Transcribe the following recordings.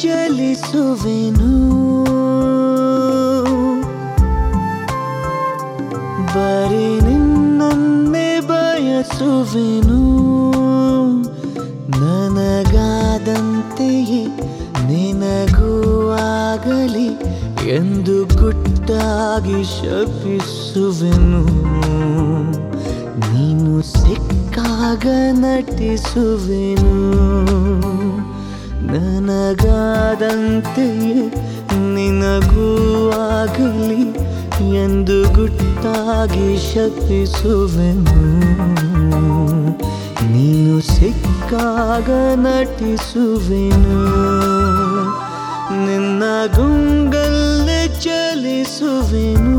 ಚಲಿಸುವೆನು ಬರೀ ನಿನ್ನೇ ಬಯಸುವೆನು ನನಗಾದಂತೆಯೇ ನಿನಗೂ ಆಗಲಿ ಎಂದು ಗುಟ್ಟಾಗಿ ಶಪಿಸುವೆನು. ನೀನು ಸಿಕ್ಕಾಗ ನಟಿಸುವೆನು. ನನಗಾದಂತೆಯೇ ನಿನಗೂ ಆಗಲಿ ಎಂದು ಗುಟ್ಟಾಗಿ ಶಪಿಸುವೆನು. ಸಿಕ್ಕಾಗ ನಟಿಸುವೆನು. ನಿನ್ನ ಗುಂಗಲ್ಲೇ ಚಲಿಸುವೆನು.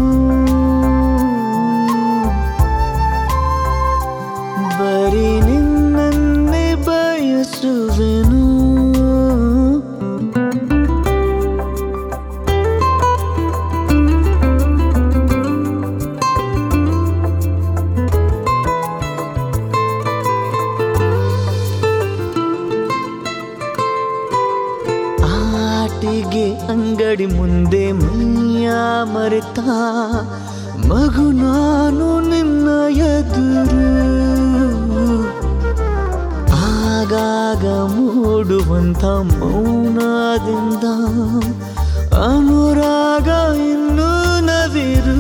ಆಟಿಗೆ ಅಂಗಡಿ ಮುಂದೆ ಮೈಯ ಮರೆತ ಮಗು ನಾನು ನಿನ್ನ ಎದುರು. ಆಗಾಗ ಮೂಡುವಂಥ ಮೌನದಿಂದ ಅನುರಾಗ ಇನ್ನೂ ನವಿರು.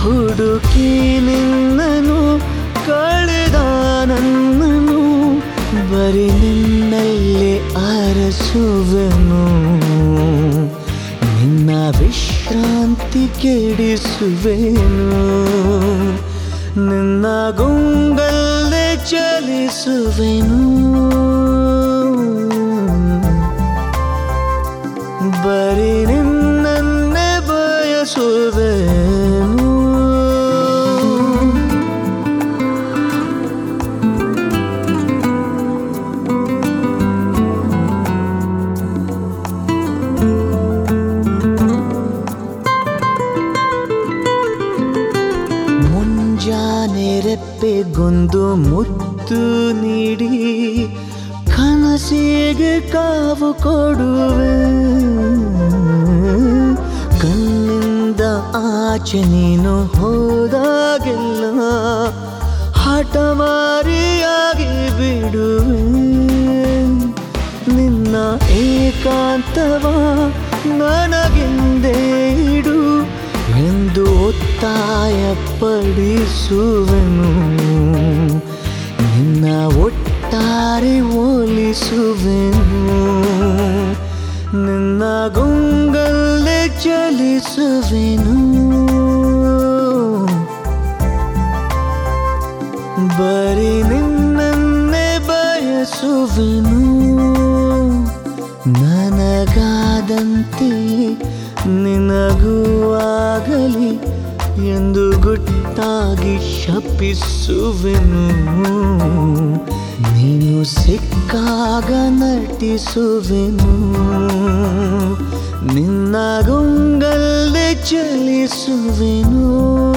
ಹುಡುಕಿ ನಿನ್ನನು ಕಳೆದ ನನ್ನನು ಬರೀ ನಿನ್ನಲ್ಲೇ ಅರಸುವೆನು ನಿನ್ನ ವಿಶ್ರಾಂತಿ ಕೆಡಿಸುವೆನು. ನಿನ್ನ ಗುಂಗಲ್ಲೇ ಚಲಿಸುವೆನು. ರೆಪ್ಪೆಗೊಂದು ಮುತ್ತು ನೀಡಿ ಕನಸಿಗೆ ಕಾವು ಕೊಡುವೆ. ಕಣ್ಣಿಂದ ಆಚೆ ನೀನು ಹೋದಾಗೆಲ್ಲ ಹಠ ಮಾರಿಯಾಗಿ ಬಿಡುವೆ. ನಿನ್ನ ಏಕಾಂತವ ನನಗೆಂದೇ ಒತ್ತಾಯ ಪಡಿಸುವೆನು ನಿನ್ನ ಒಟ್ಟಾರೆ ಹೋಲಿಸುವೆನು ನಿನ್ನ ಗುಂಗಲ್ಲೇ ಚಲಿಸುವೆನು ಬರೀ ನಿನ್ನನ್ನೇ ಬಯಸುವೆನು ನನಗಾದಂತೆ ನಿನಗೂ ಆಗಲಿ ಎಂದು ಗುಟ್ಟಾಗಿ ಶಪಿಸುವೆನು. ನೀನು ಸಿಕ್ಕಾಗ ನಟಿಸುವೆನು. ನಿನ್ನ ಗುಂಗಲ್ಲೇ ಚಲಿಸುವೆನು.